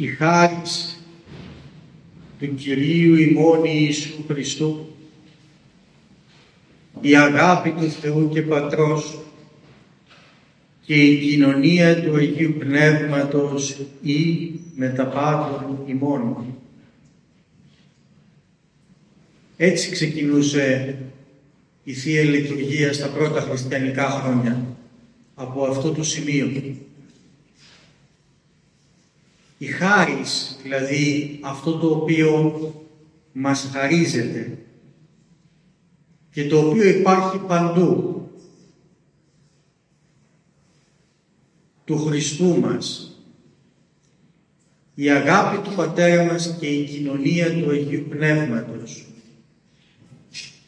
η χάρη του Κυρίου ημών Ιησού Χριστού, η αγάπη του Θεού και Πατρός και η κοινωνία του Αγίου Πνεύματος ή με τα πάντων ημών. Έτσι ξεκινούσε η Θεία Λειτουργία στα πρώτα χριστιανικά χρόνια από αυτό το σημείο. Η χάρις, δηλαδή αυτό το οποίο μας χαρίζεται και το οποίο υπάρχει παντού του Χριστού μας η αγάπη του Πατέρα μας και η κοινωνία του Αγίου Πνεύματος.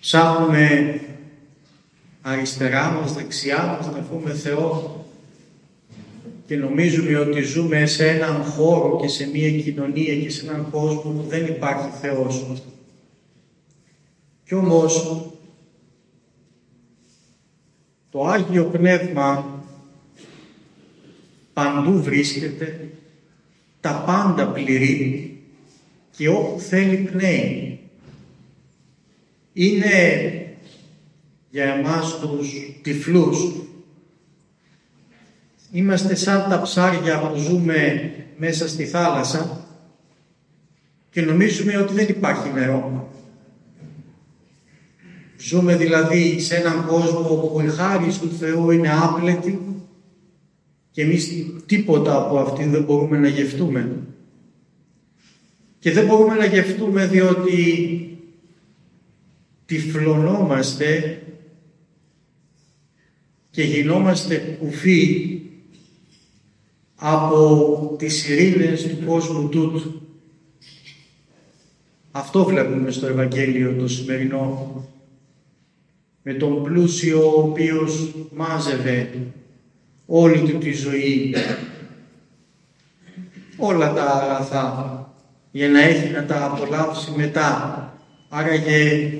Ψάχνουμε αριστερά μας, δεξιά μας να πούμε Θεό και νομίζουμε ότι ζούμε σε έναν χώρο και σε μια κοινωνία και σε έναν κόσμο που δεν υπάρχει Θεός. Κι όμως το Άγιο Πνεύμα παντού βρίσκεται, τα πάντα πληρεί και όπου θέλει πνέει. Είναι για εμάς τους τυφλούς. Είμαστε σαν τα ψάρια που ζούμε μέσα στη θάλασσα και νομίζουμε ότι δεν υπάρχει νερό. Ζούμε δηλαδή σε έναν κόσμο όπου η χάρη του Θεού είναι άπλετη και εμείς τίποτα από αυτήν δεν μπορούμε να γευτούμε. Και δεν μπορούμε να γευτούμε διότι τυφλωνόμαστε και γινόμαστε κουφοί από τις ειρήνες του κόσμου τούτου. Αυτό βλέπουμε στο Ευαγγέλιο το σημερινό. Με τον πλούσιο ο οποίος μάζευε όλη του τη ζωή όλα τα αγαθά για να έχει να τα απολαύσει μετά. Άραγε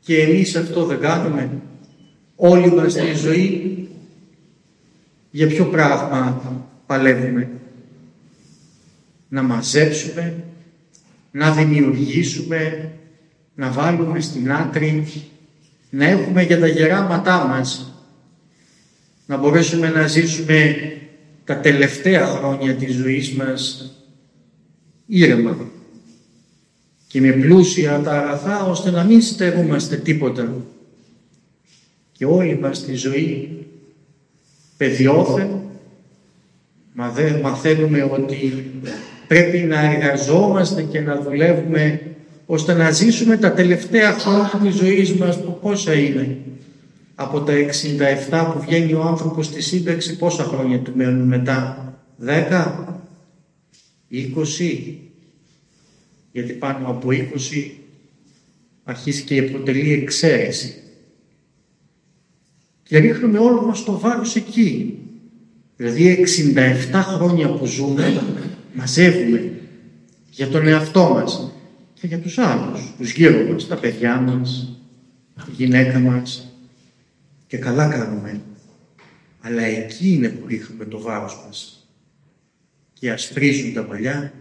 και εμείς αυτό δεν κάνουμε όλη μας τη ζωή για ποιο πράγμα; Παλεύουμε. Να μαζέψουμε, να δημιουργήσουμε, να βάλουμε στην άκρη, να έχουμε για τα γεράματά μας, να μπορέσουμε να ζήσουμε τα τελευταία χρόνια της ζωής μας ήρεμα. Και με πλούσια τα αγαθά ώστε να μην στερούμαστε τίποτα. Και όλη μας τη ζωή παιδιώθεν μαθαίνουμε ότι πρέπει να εργαζόμαστε και να δουλεύουμε ώστε να ζήσουμε τα τελευταία χρόνια της ζωής μας που πόσα είναι. Από τα 67 που βγαίνει ο άνθρωπος στη σύνταξη πόσα χρόνια του μένουν μετά; 10, 20, γιατί πάνω από 20 αρχίζει και αποτελεί εξαίρεση. Και ρίχνουμε όλο μας το βάρος εκεί. Δηλαδή 67 χρόνια που ζούμε, μαζεύουμε για τον εαυτό μας και για τους άλλους, τους γύρω μας, τα παιδιά μας, τη γυναίκα μας και καλά κάνουμε. Αλλά εκεί είναι που ρίχνουμε το βάρος μας και ασπρίζουν τα παλιά.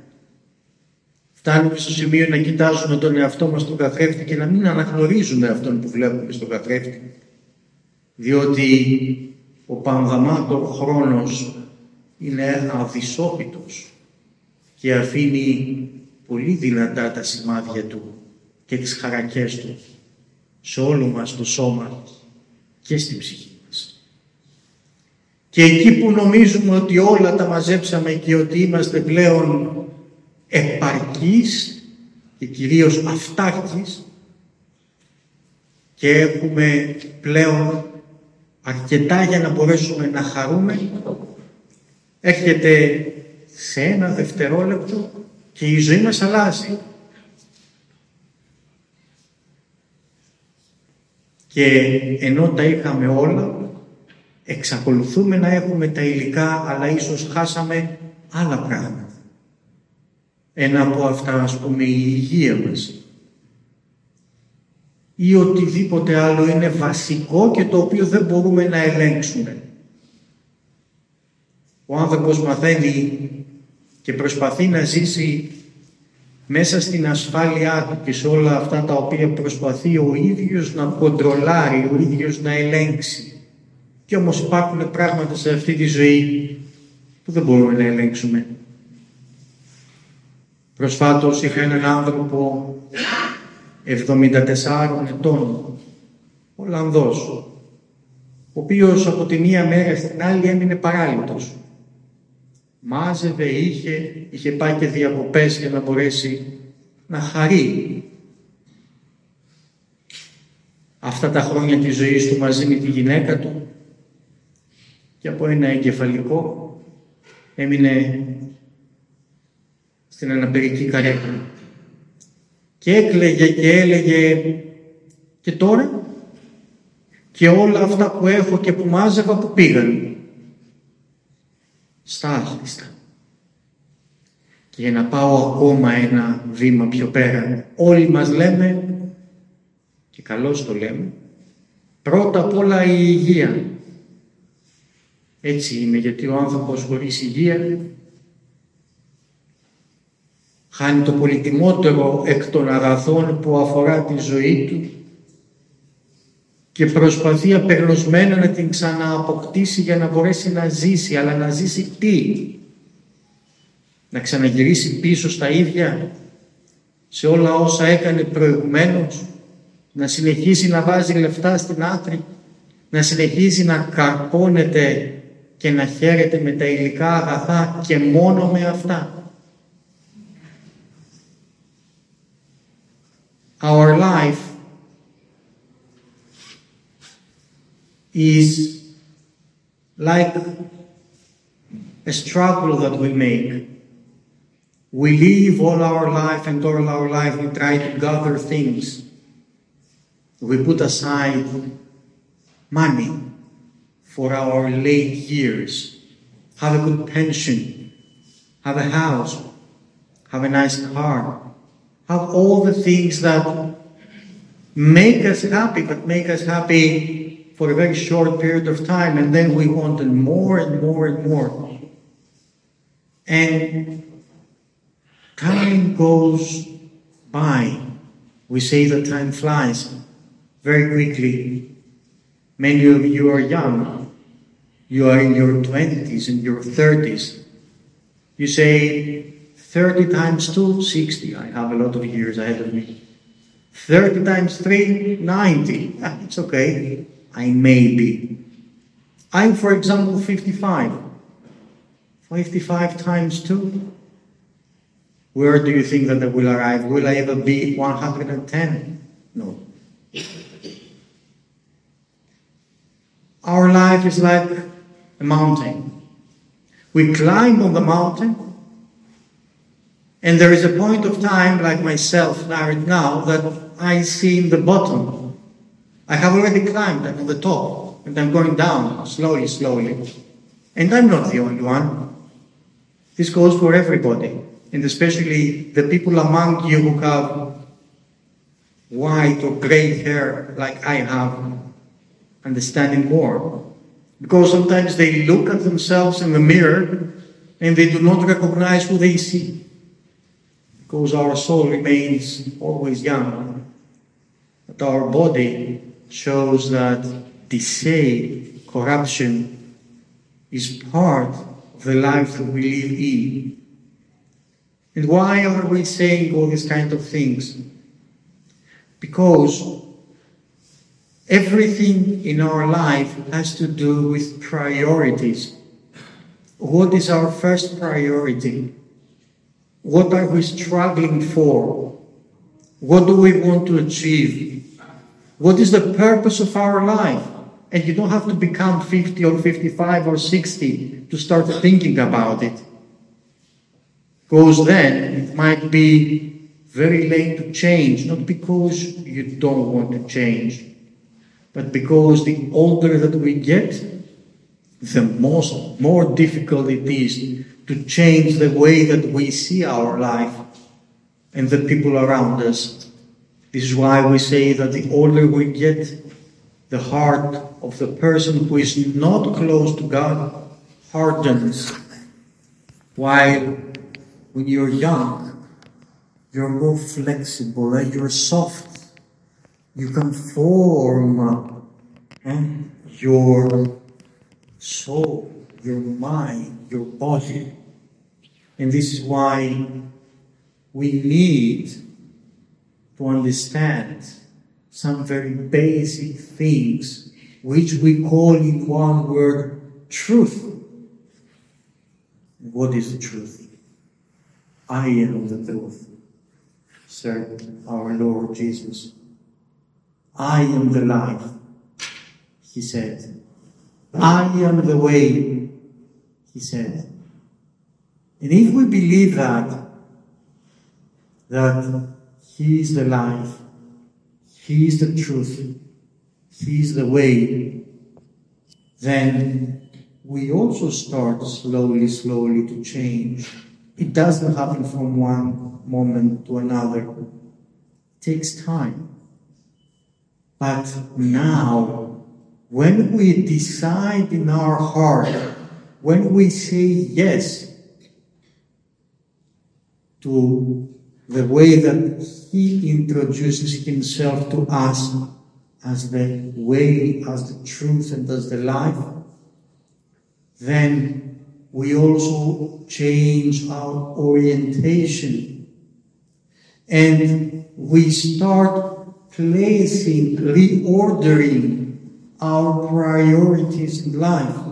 Φτάνουμε στο σημείο να κοιτάζουμε τον εαυτό μας στον καθρέφτη και να μην αναγνωρίζουμε αυτόν που βλέπουμε στον καθρέφτη διότι ο πανδαμάτων χρόνος είναι αδυσόπιτος και αφήνει πολύ δυνατά τα σημάδια του και τις χαρακές του σε όλο μας το σώμα και στην ψυχή μας. Και εκεί που νομίζουμε ότι όλα τα μαζέψαμε και ότι είμαστε πλέον επαρκείς και κυρίως αυτάρκεις και έχουμε πλέον αρκετά για να μπορέσουμε να χαρούμε, έρχεται σε ένα δευτερόλεπτο και η ζωή μας αλλάζει. Και ενώ τα είχαμε όλα, εξακολουθούμε να έχουμε τα υλικά, αλλά ίσως χάσαμε άλλα πράγματα. Ένα από αυτά, ας πούμε, η υγεία μας ή οτιδήποτε άλλο είναι βασικό και το οποίο δεν μπορούμε να ελέγξουμε. Ο άνθρωπος μαθαίνει και προσπαθεί να ζήσει μέσα στην ασφάλειά του και σε όλα αυτά τα οποία προσπαθεί ο ίδιος να κοντρολάρει, ο ίδιος να ελέγξει. Και όμως υπάρχουν πράγματα σε αυτή τη ζωή που δεν μπορούμε να ελέγξουμε. Προσφάτως είχα έναν άνθρωπο 74 ετών, Ολλανδός, ο οποίος από τη μία μέρα στην άλλη έμεινε παράλυτος. Μάζευε, είχε, είχε πάει και διακοπές για να μπορέσει να χαρεί αυτά τα χρόνια της ζωής του μαζί με τη γυναίκα του και από ένα εγκεφαλικό έμεινε στην αναπηρική καρέκλα και έκλαιγε και έλεγε και τώρα και όλα αυτά που έχω και που μάζευα που πήγαν στα άχρηστα. Και για να πάω ακόμα ένα βήμα πιο πέρα, όλοι μας λέμε, και καλώς το λέμε, πρώτα απ' όλα η υγεία. Έτσι είναι, γιατί ο άνθρωπος χωρίς υγεία χάνει το πολυτιμότερο εκ των αγαθών που αφορά τη ζωή του και προσπαθεί απεγνωσμένα να την ξανααποκτήσει για να μπορέσει να ζήσει. Αλλά να ζήσει τι; Να ξαναγυρίσει πίσω στα ίδια, σε όλα όσα έκανε προηγουμένως, να συνεχίσει να βάζει λεφτά στην άκρη, να συνεχίσει να καρπώνεται και να χαίρεται με τα υλικά αγαθά και μόνο με αυτά. Our life is like a struggle that we make. We live all our life and all our life we try to gather things. We put aside money for our late years. Have a good pension. Have a house. Have a nice car. Have all the things that make us happy, but make us happy for a very short period of time, and then we wanted more and more and more. And time goes by. We say that time flies very quickly. Many of you are young. You are in your 20s and your 30s. You say 30 times 2, 60. I have a lot of years ahead of me. 30 times 3, 90. Ah, it's okay. I may be. I'm, for example, 55. 55 times 2. Where do you think that I will arrive? Will I ever be 110? No. Our life is like a mountain. We climb on the mountain, and there is a point of time, like myself right now, that I see in the bottom I have already climbed, I'm on the top, and I'm going down slowly, slowly. And I'm not the only one. This goes for everybody, and especially the people among you who have white or gray hair like I have, understanding more. Because sometimes they look at themselves in the mirror and they do not recognize who they see. Because our soul remains always young, but our body shows that decay, corruption, is part of the life that we live in. And why are we saying all these kind of things? Because everything in our life has to do with priorities. What is our first priority? What are we struggling for? What do we want to achieve? What is the purpose of our life? And you don't have to become 50 or 55 or 60 to start thinking about it. Because then it might be very late to change, not because you don't want to change, but because the older that we get, the most, more difficult it is to change the way that we see our life and the people around us. This is why we say that the older we get, the heart of the person who is not close to God hardens, while when you're young, you're more flexible and you're soft. You can form uh, your soul, your mind, your body. And this is why we need to understand some very basic things which we call in one word truth. What is the truth? I am the truth, said our Lord Jesus. I am the life, he said. I am the way, he said. And if we believe that, that he is the life, he is the truth, he is the way, then we also start slowly, slowly to change. It doesn't happen from one moment to another. It takes time. But now, when we decide in our heart, when we say yes to the way that He introduces Himself to us as the way, as the truth, and as the life, then we also change our orientation and we start placing, reordering our priorities in life.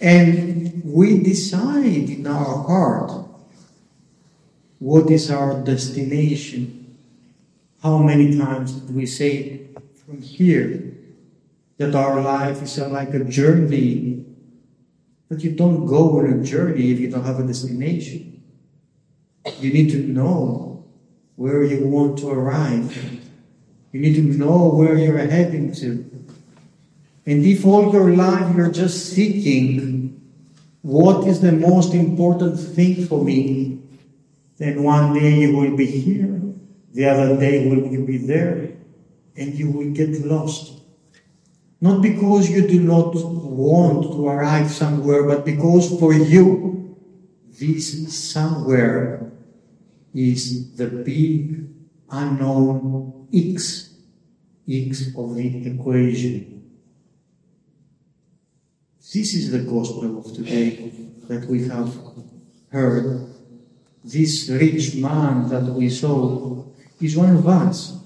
And we decide in our heart what is our destination. How many times did we say from here that our life is like a journey but you don't go on a journey if you don't have a destination. You need to know where you want to arrive. You need to know where you're heading to. And if all your life you're just seeking what is the most important thing for me, then one day you will be here, the other day will you be there, and you will get lost. Not because you do not want to arrive somewhere, but because for you, this somewhere is the big unknown X, X of the equation. This is the gospel of today that we have heard. This rich man that we saw is one of us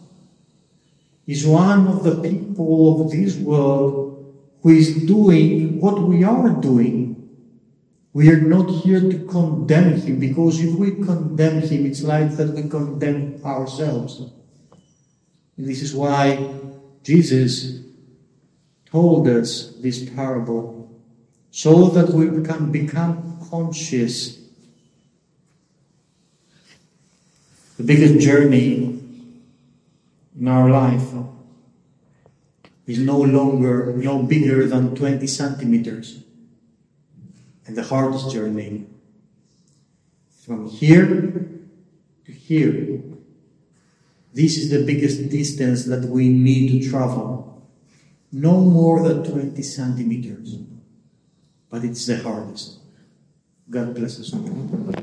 is one of the people of this world who is doing what we are doing. We are not here to condemn him because if we condemn him, it's like that we condemn ourselves. This is why Jesus told us this parable so that we can become conscious. The biggest journey in our life is no longer, no bigger than 20 centimeters. And the hardest journey from here to here. This is the biggest distance that we need to travel. No more than 20 centimeters. But it's the hardest. God bless us all.